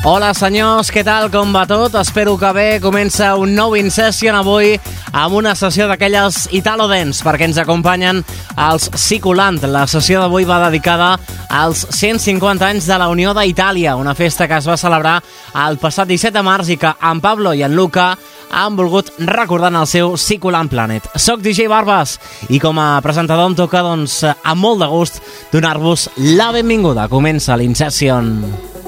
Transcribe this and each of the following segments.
Hola senyors, què tal, com va tot? Espero que bé, comença un nou InSession avui amb una sessió d'aquelles Italo perquè ens acompanyen els Ciculant. La sessió d'avui va dedicada als 150 anys de la Unió d'Itàlia, una festa que es va celebrar el passat 17 de març i que en Pablo i en Luca han volgut recordar en el seu Ciculant Planet. Soc DJ Barbas i com a presentador em toca, doncs, amb molt de gust donar-vos la benvinguda. Comença l'InSession. Welcome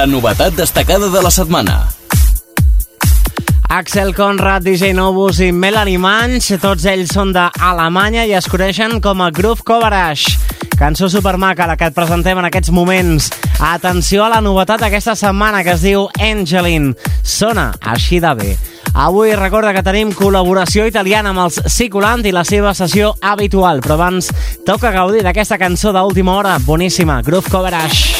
La novetat destacada de la setmana. Axel Conrad, DJ Novus i Melanie Manch, tots ells són d'Alemanya i es coneixen com a Groove Coverage. Cançó supermaca, la que et presentem en aquests moments. Atenció a la novetat d'aquesta setmana que es diu Angelin. Sona així de bé. Avui recorda que tenim col·laboració italiana amb els Ciculant i la seva sessió habitual, però abans toca gaudir d'aquesta cançó d'última hora, boníssima, Groove Coverage.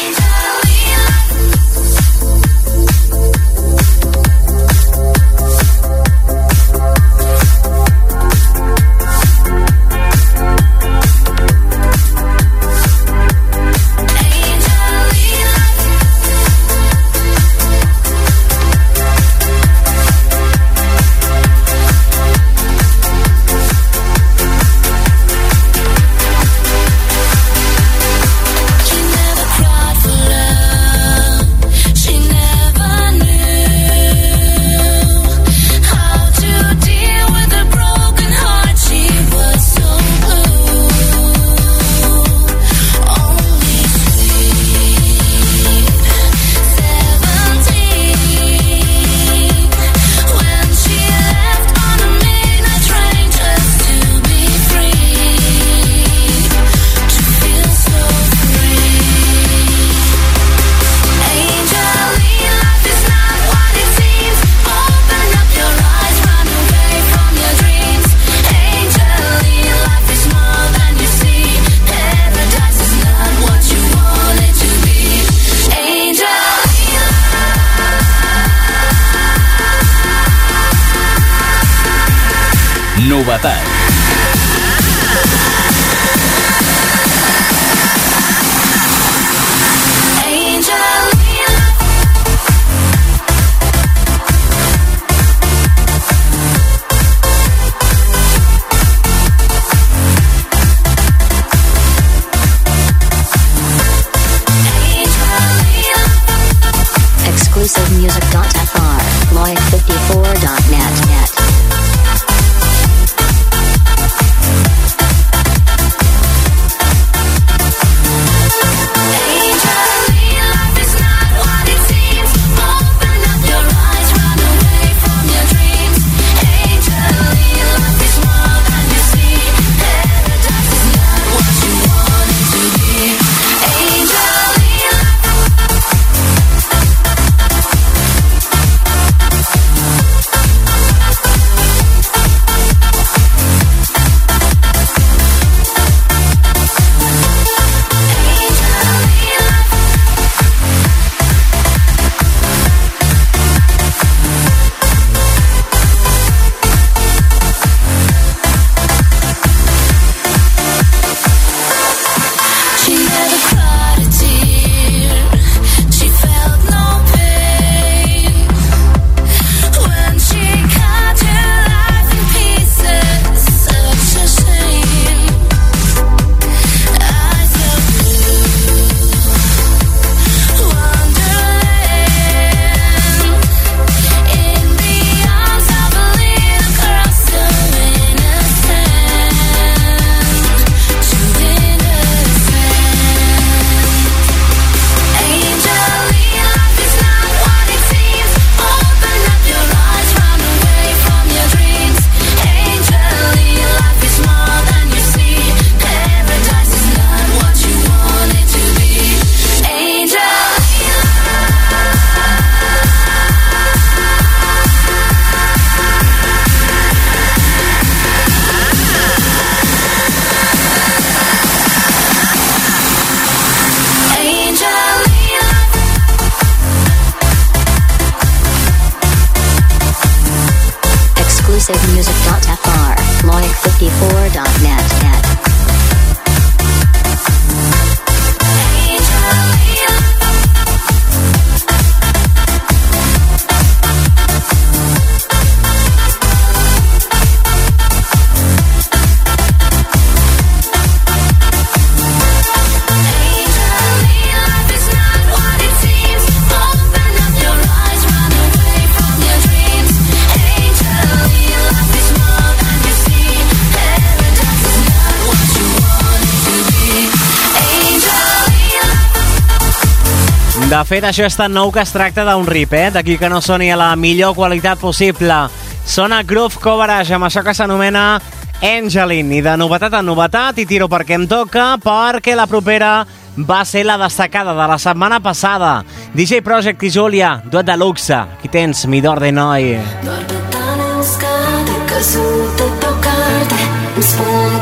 De fet, això és tan nou que es tracta d'un rip, eh? D'aquí que no soni a la millor qualitat possible. Sona Groove Coverage amb això que s'anomena Angelin. I de novetat en novetat, i tiro perquè em toca, perquè la propera va ser la destacada de la setmana passada. DJ Project i Júlia, duet de luxe. Aquí tens mi d'or de noi. Doar pe tale uscate, căzut de tocarte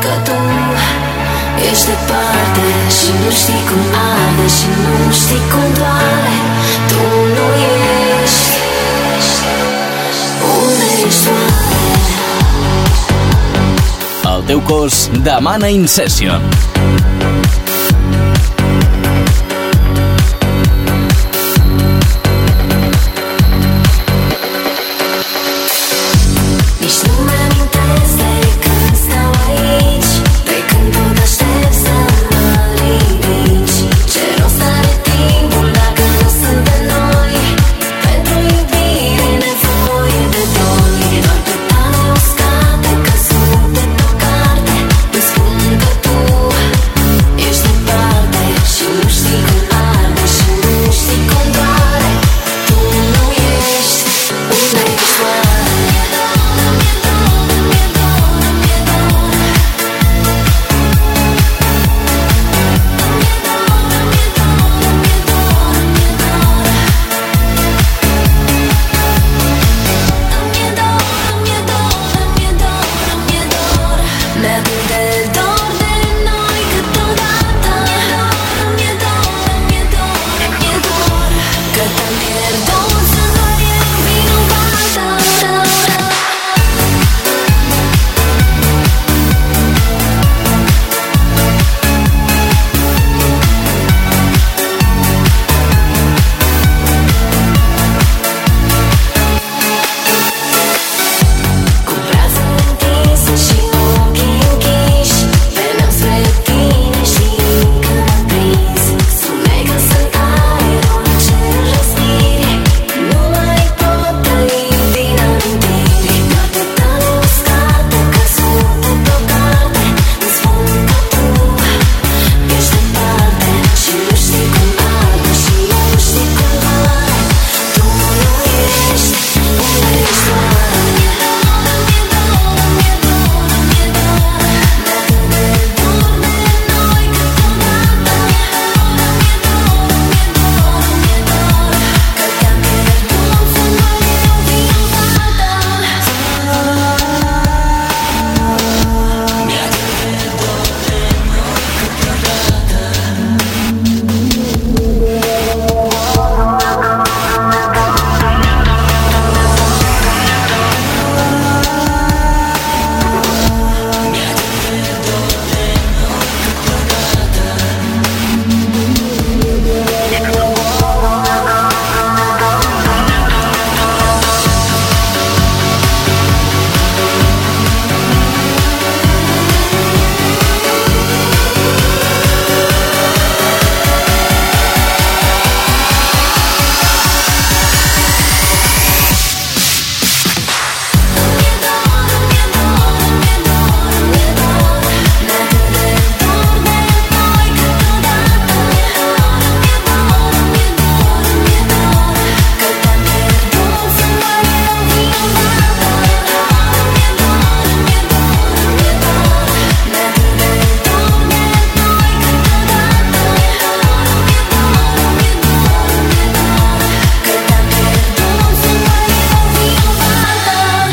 că tu ești departe Și nu știi cum arde și nu știi cum doare Tu nu ești Unde ești oare? El teu cos demana Incession.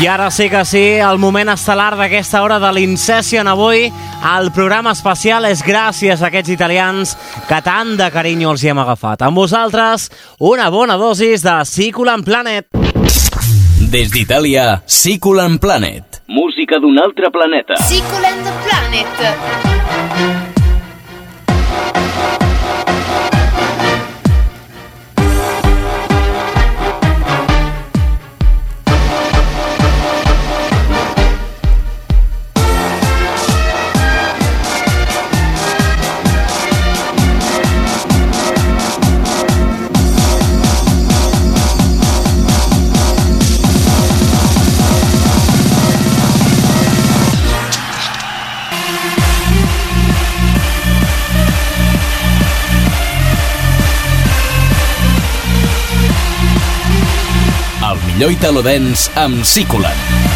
Ara sí que sí, el moment estel·lar d'aquesta hora de l'Incession avui. El programa especial és gràcies a aquests italians que tant de carinyo els hi hem agafat. Amb vosaltres, una bona dosis de Ciculant Planet. Des d'Itàlia, Ciculant Planet. Música d'un altre planeta. Ciculant Planet. Lloita Lodens amb Psícola.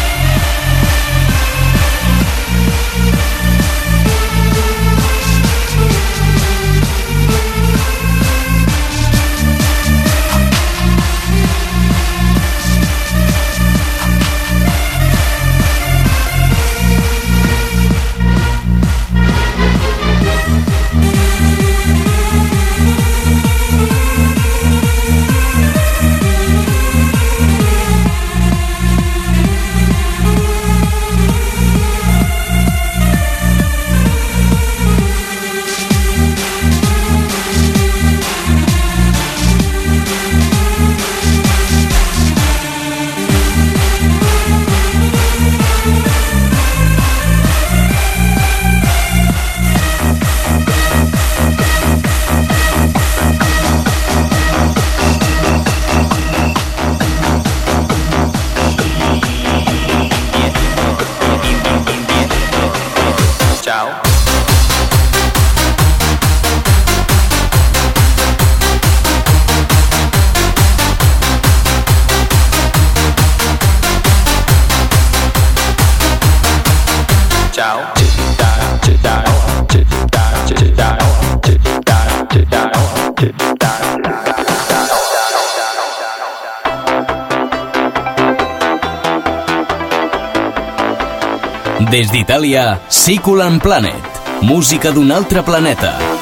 Itàlia, Siculan Planet. Música d'un altre planeta.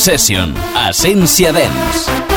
Session, Asencia Dance.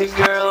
dancing girl.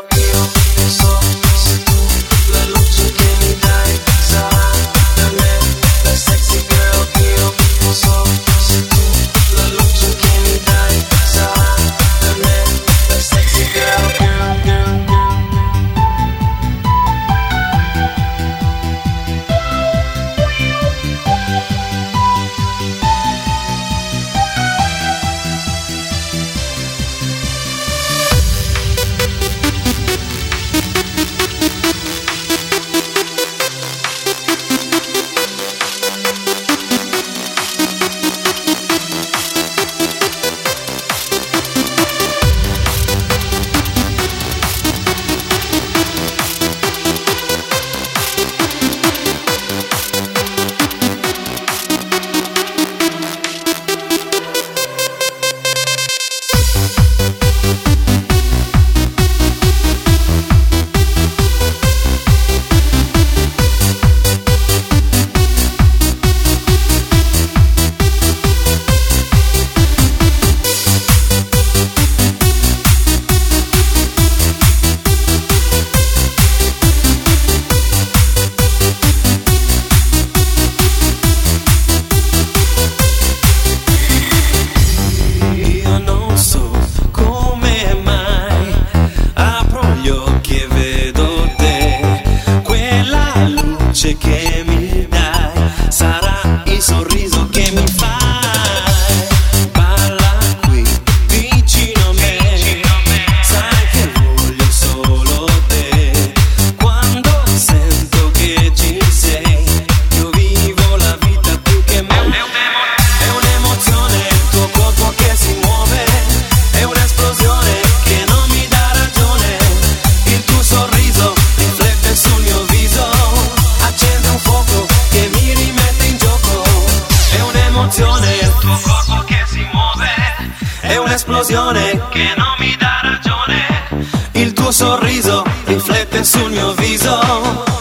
emozione che non mi dà ragione. Il tuo sorriso riflette sul mio viso,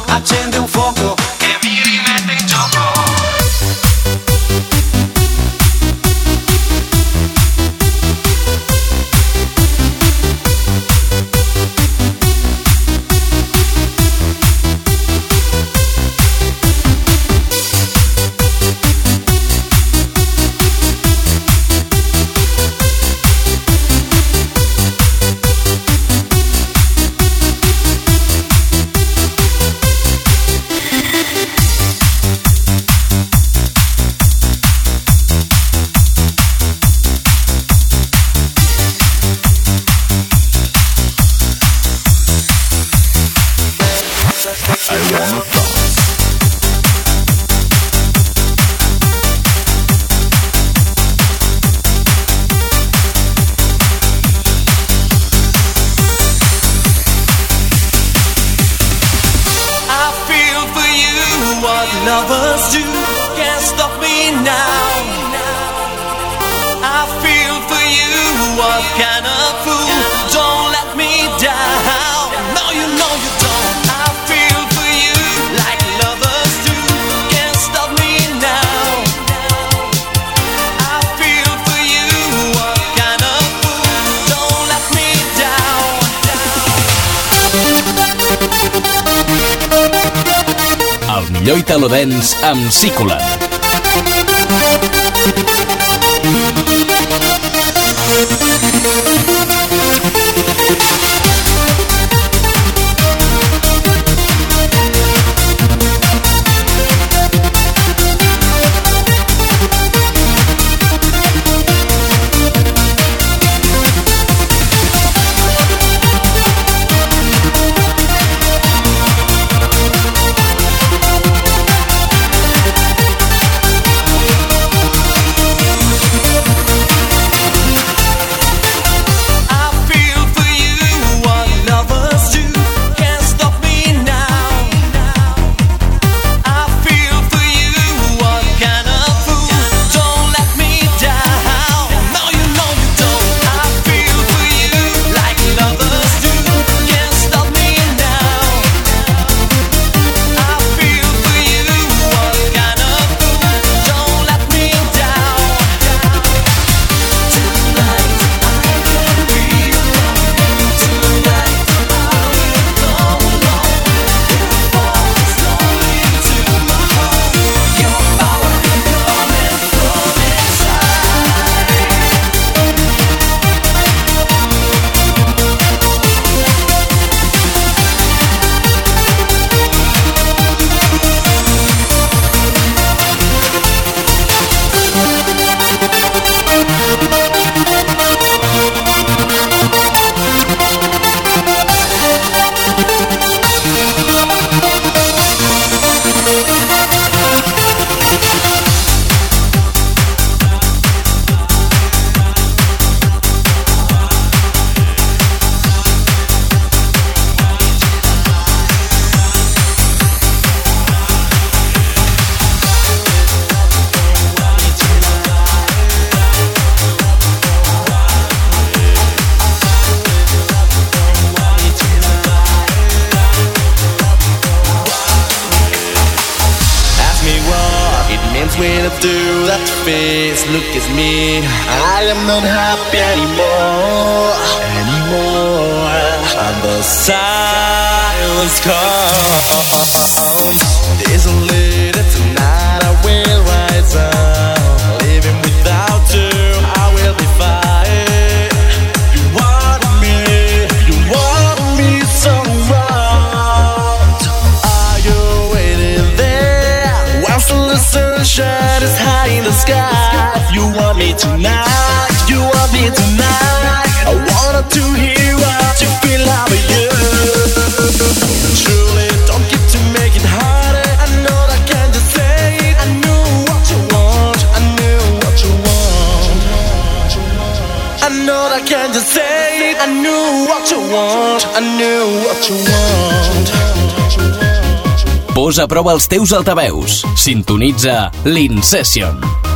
accende un fuoco Lloita Lodens amb Psícola. prova els teus altaveus. Sintonitza l'Incession.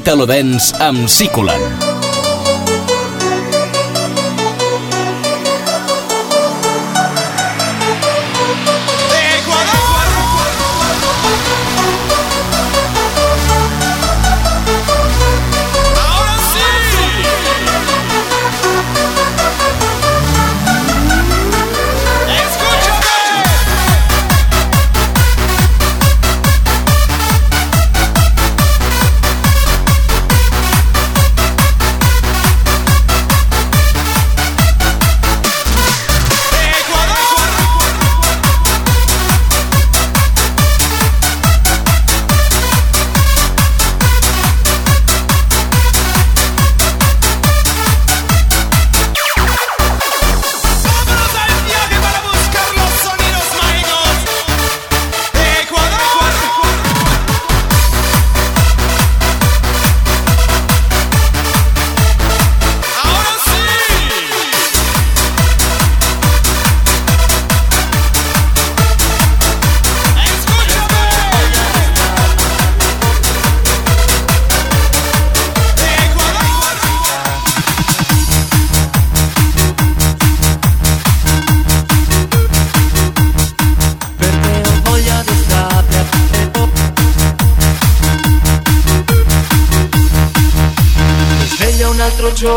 Italo Dance amb Siculant.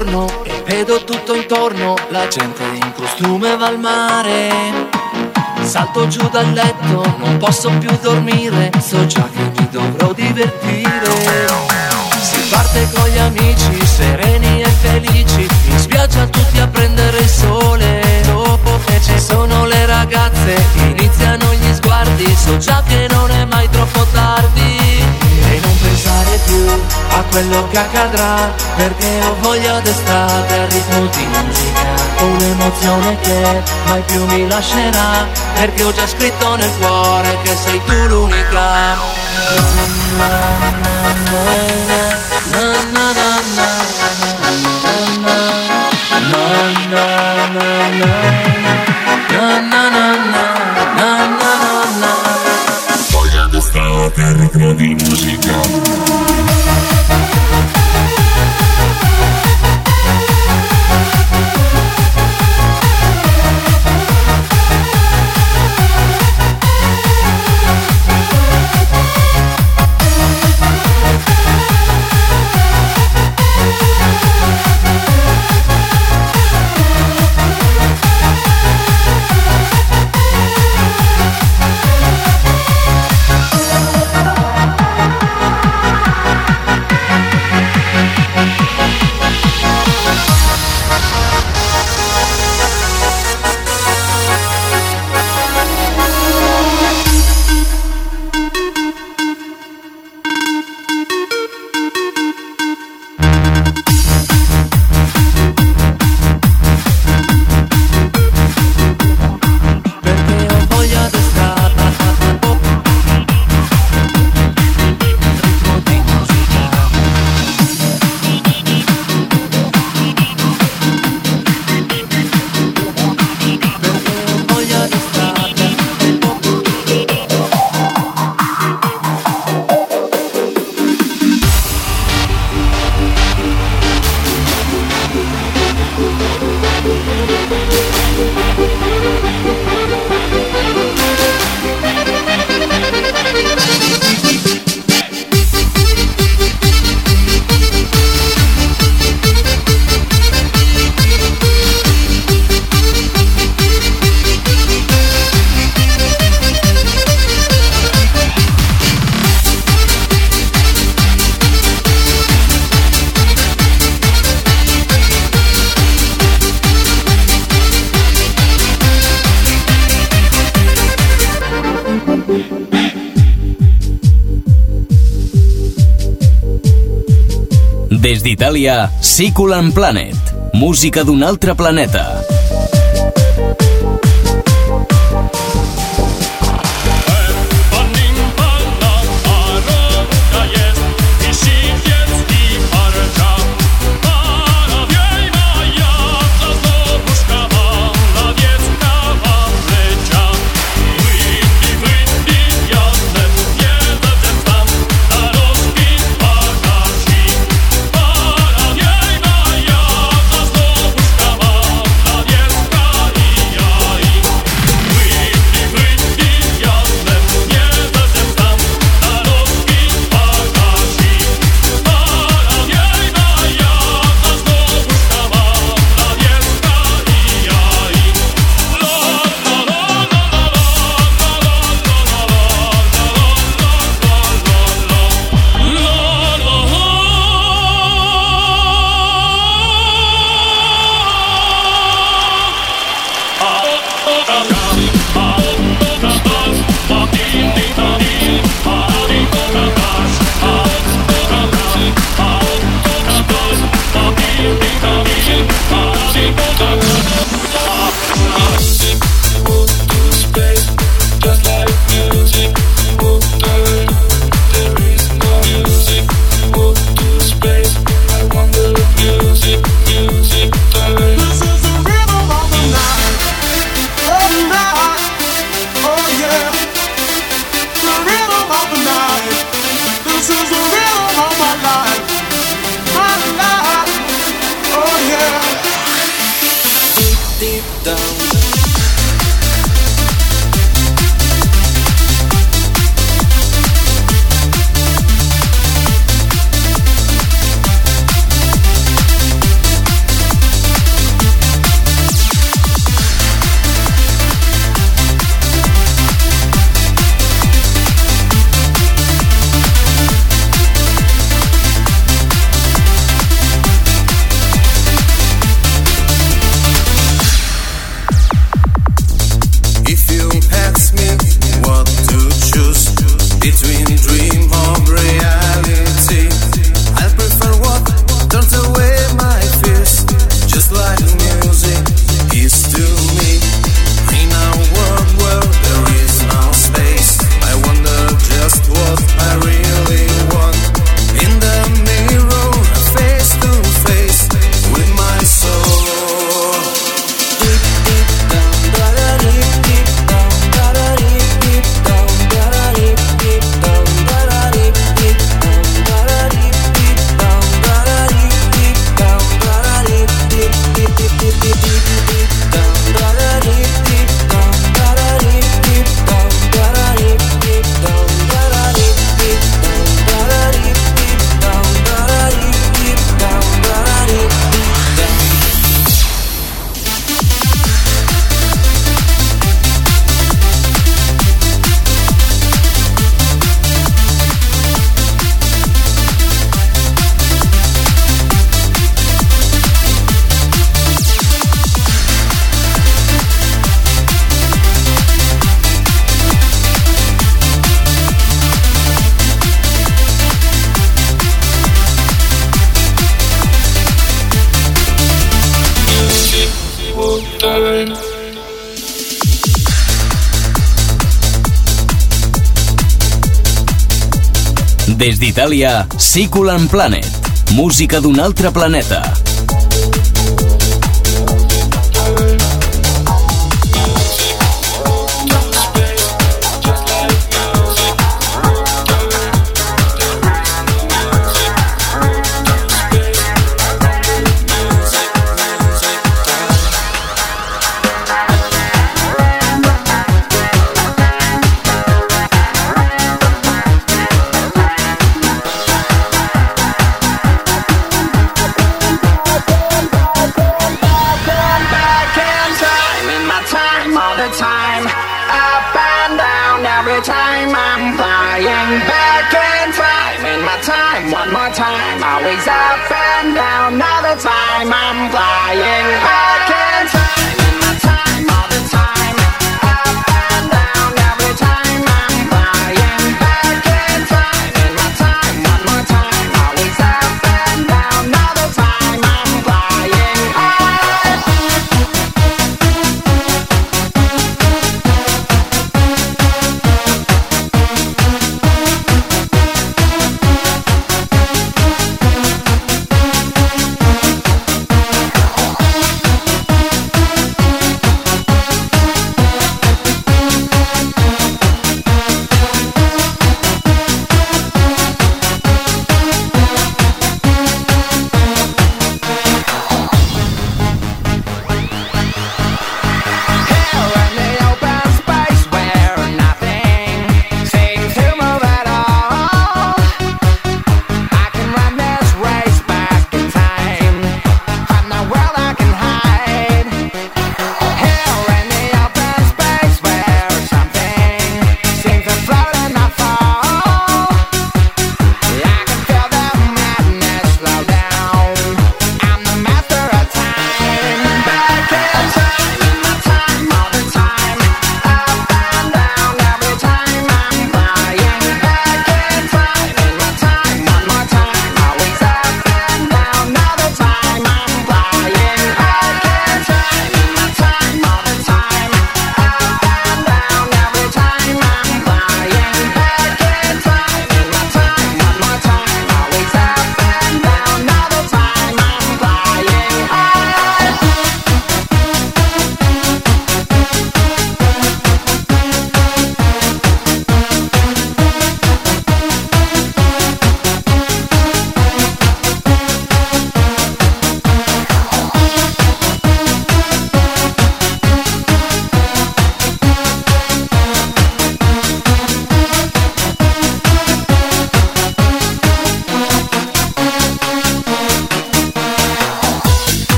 Giorno e vedo tutto intorno. La gente in costume va al mare. Salto giù dal letto, non posso più dormire. So già che mi dovrò divertire. Si parte con gli amici, sereni e felici. In spiaggia tutti a prendere il sole. E ci sono le ragazze, iniziano gli sguardi. So già che non è mai troppo tardi. E non pensare più a quello che accadrà Perché ho voglia d'estate al ritmo di musica. Un'emozione che mai più mi lascerà Perché ho già scritto nel cuore che sei tu l'unica. Voglia d'estate al ritmo di musica Des d'Itàlia, Siculan Planet. Música d'un altre planeta. Des d'Itàlia, Siculan Planet. Música d'un altre planeta.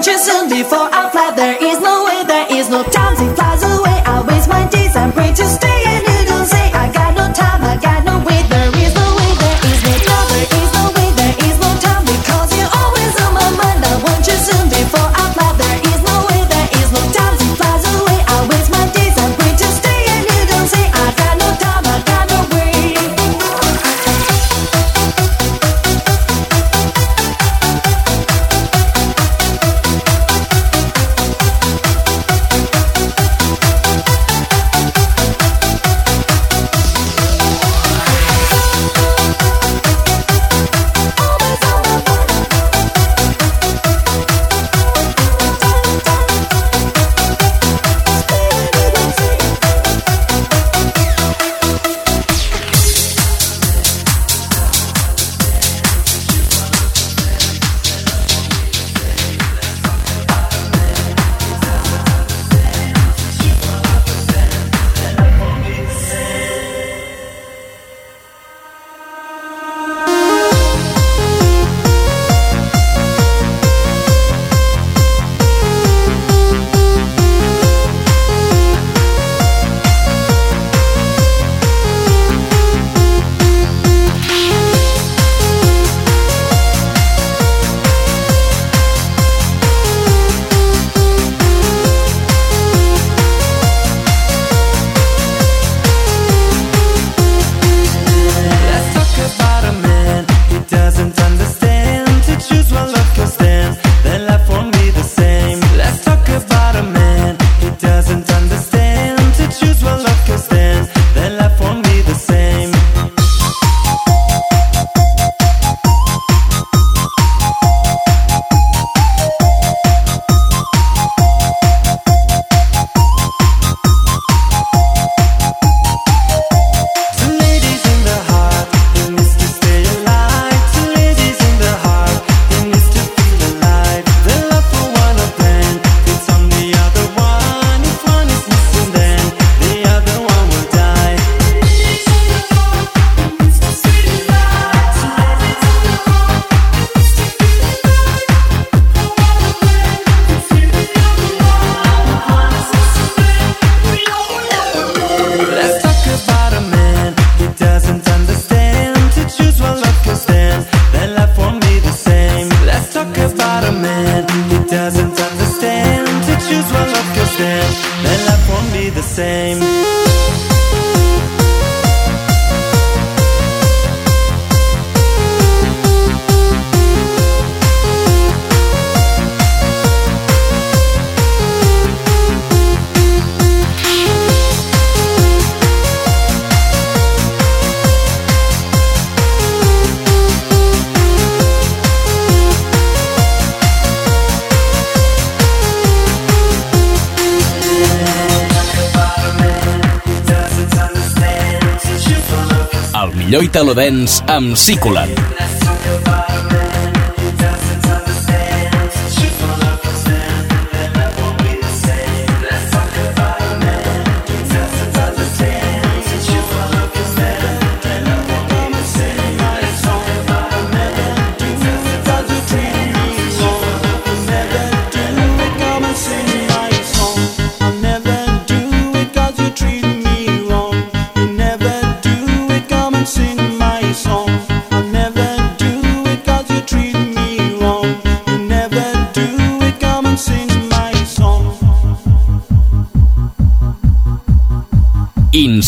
country soon before I fly. There is no way, there is no time. It flies away. I waste my days and pray to stay. Lloita Lodens amb Psicolan.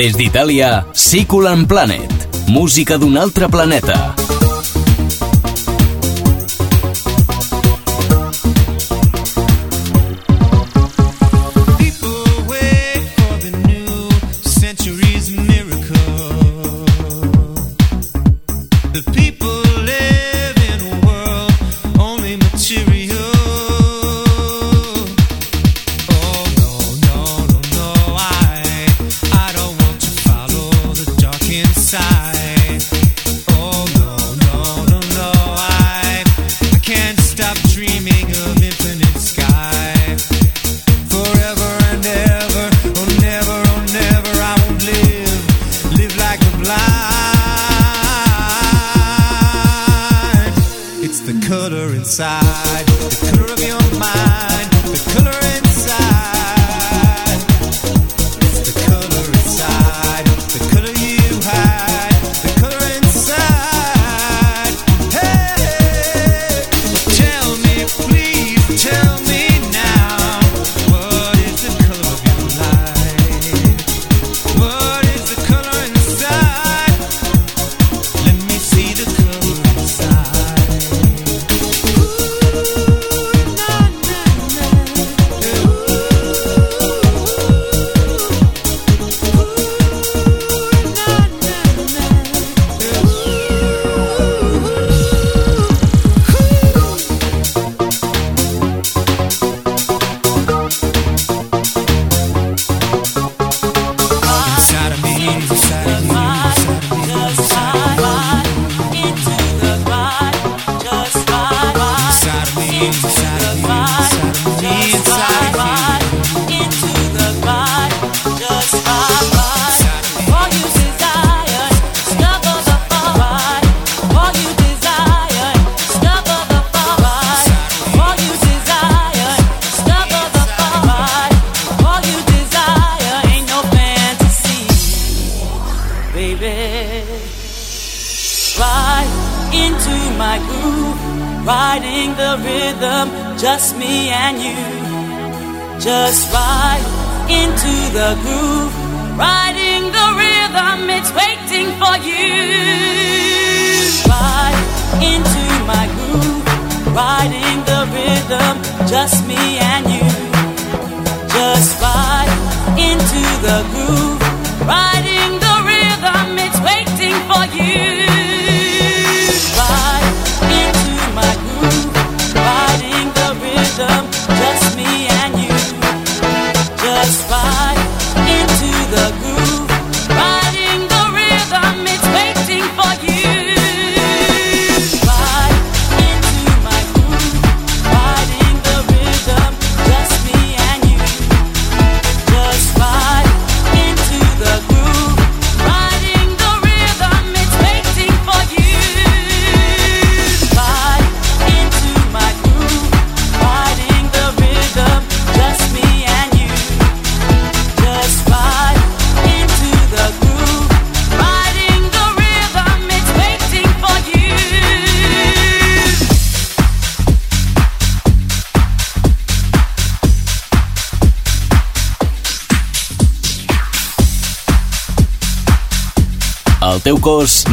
Des d'Itàlia, Siculan Planet. Música d'un altre planeta.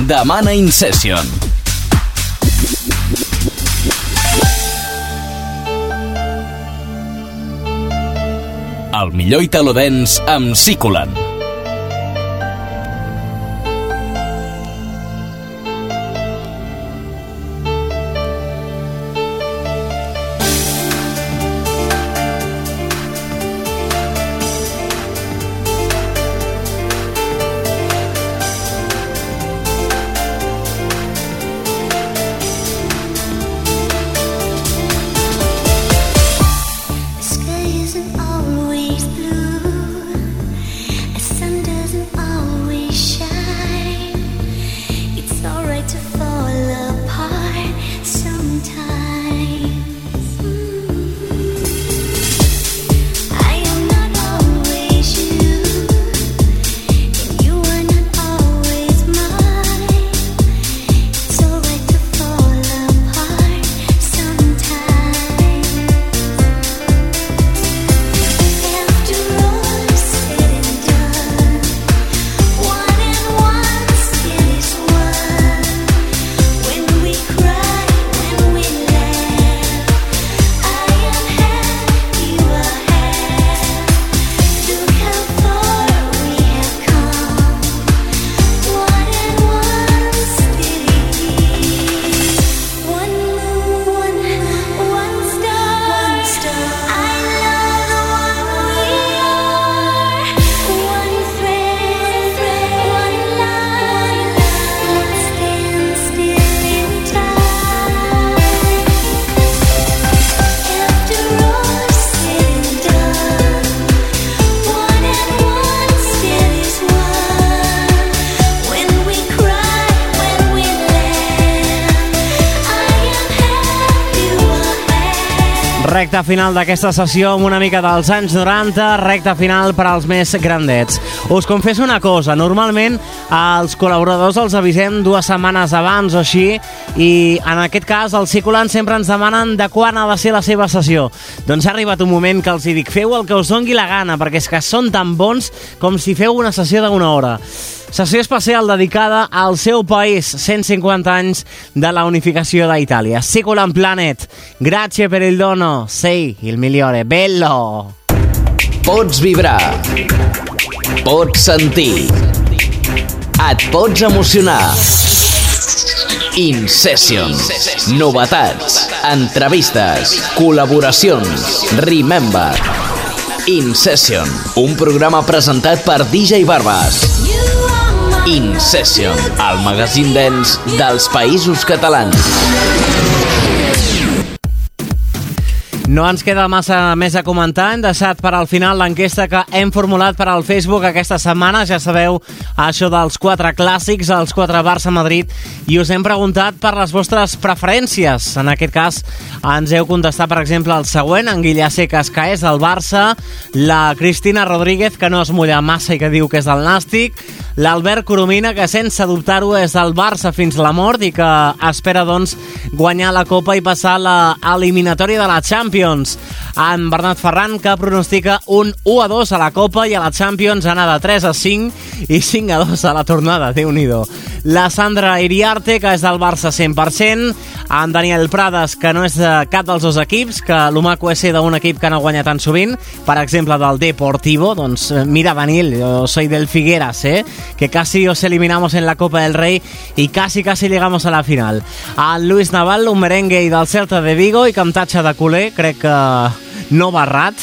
Demana In Session. El millor Italo Dance amb Siculan. Final d'aquesta sessió amb una mica dels anys 90, recta final per als més grandets. Us confesso una cosa, normalment els col·laboradors els avisem dues setmanes abans o així i en aquest cas els Ciculant sempre ens demanen de quan ha de ser la seva sessió. Doncs ha arribat un moment que els hi dic, feu el que us dongui la gana, perquè és que són tan bons com si feu una sessió d'una hora. Sessió especial dedicada al seu país, 150 anys de la unificació d'Itàlia. Ciculant Planet, grazie per il dono, sei il migliore, bello! Pots vibrar. Pots sentir. Et pots emocionar. In Session. Novetats, entrevistes, col·laboracions. Remember. In Session. Un programa presentat per DJ Barbas. In Session. El magazín dens dels països catalans. No ens queda massa més a comentar. Hem deixat per al final l'enquesta que hem formulat per al Facebook aquesta setmana. Ja sabeu això dels quatre clàssics, els quatre Barça-Madrid, i us hem preguntat per les vostres preferències. En aquest cas ens heu contestat, per exemple, el següent, en Guillà Secas, que és del Barça, la Cristina Rodríguez, que no es mulla massa i que diu que és del Nàstic, l'Albert Coromina, que sense dubtar-ho és del Barça fins la mort i que espera, doncs, guanyar la Copa i passar a la eliminatòria de la Champions. En Bernat Ferran, que pronostica un 1 a 2 a la Copa i a la Champions anar de 3 a 5 i 5 a 2 a la tornada, déu nhi La Sandra Iriarte, que és del Barça 100%, en Daniel Prades, que no és de cap dels dos equips, que l'Humaco és d'un equip que no guanya tan sovint, per exemple, del Deportivo, doncs eh, mira Daniel, yo soy del Figueras, ¿eh? que casi os eliminamos en la Copa del Rey y casi casi llegamos a la final. El Luis Naval, un merengue i del Celta de Vigo i que tatxa de culer, crec que no barrat,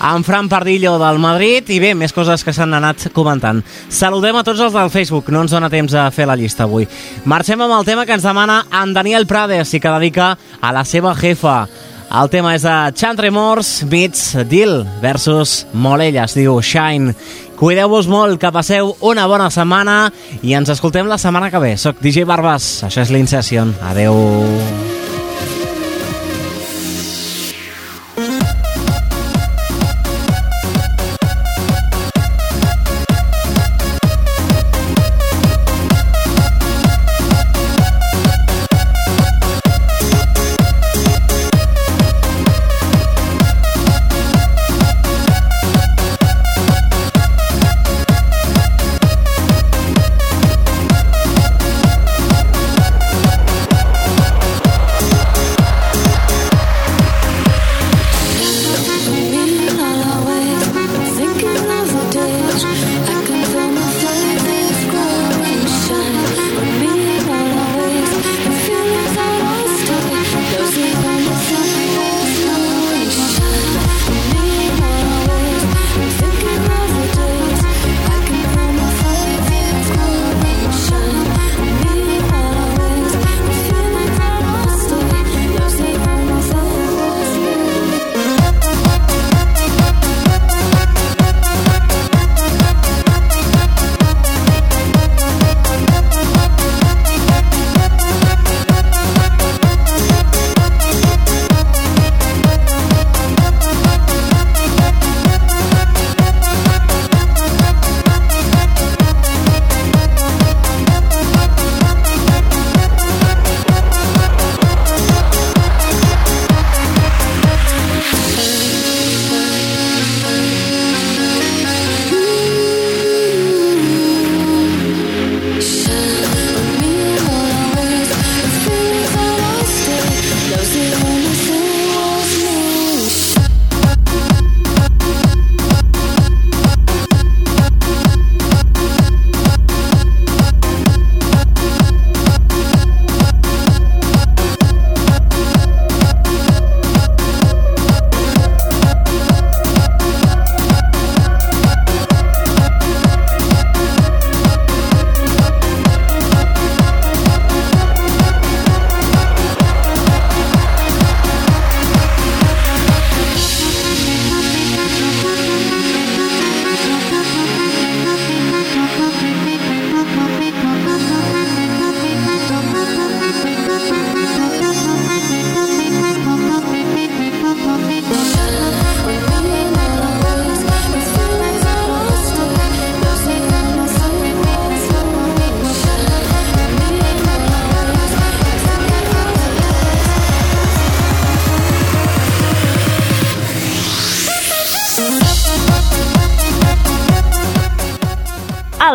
en Fran Pardillo del Madrid i bé, més coses que s'han anat comentant. Saludem a tots els del Facebook, no ens dona temps a fer la llista avui. Marxem amb el tema que ens demana en Daniel Prades i que dedica a la seva jefa. El tema és de Chantre Morse meets Dill versus Molella, es diu Shine. Cuideu-vos molt, que passeu una bona setmana i ens escoltem la setmana que ve. Soc DJ Barbas, això és l'Incession. Adeu.